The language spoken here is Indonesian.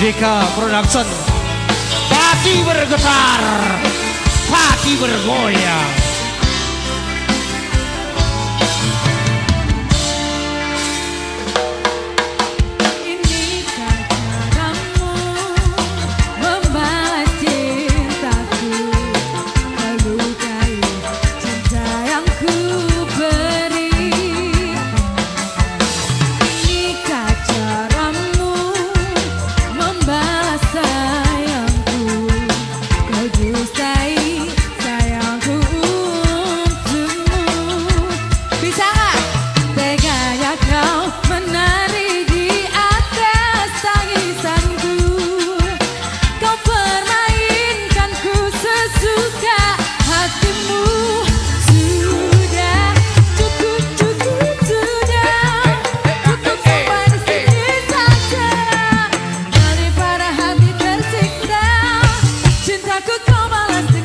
Deka Production. Pati bergetar Pati bergoyang all I see.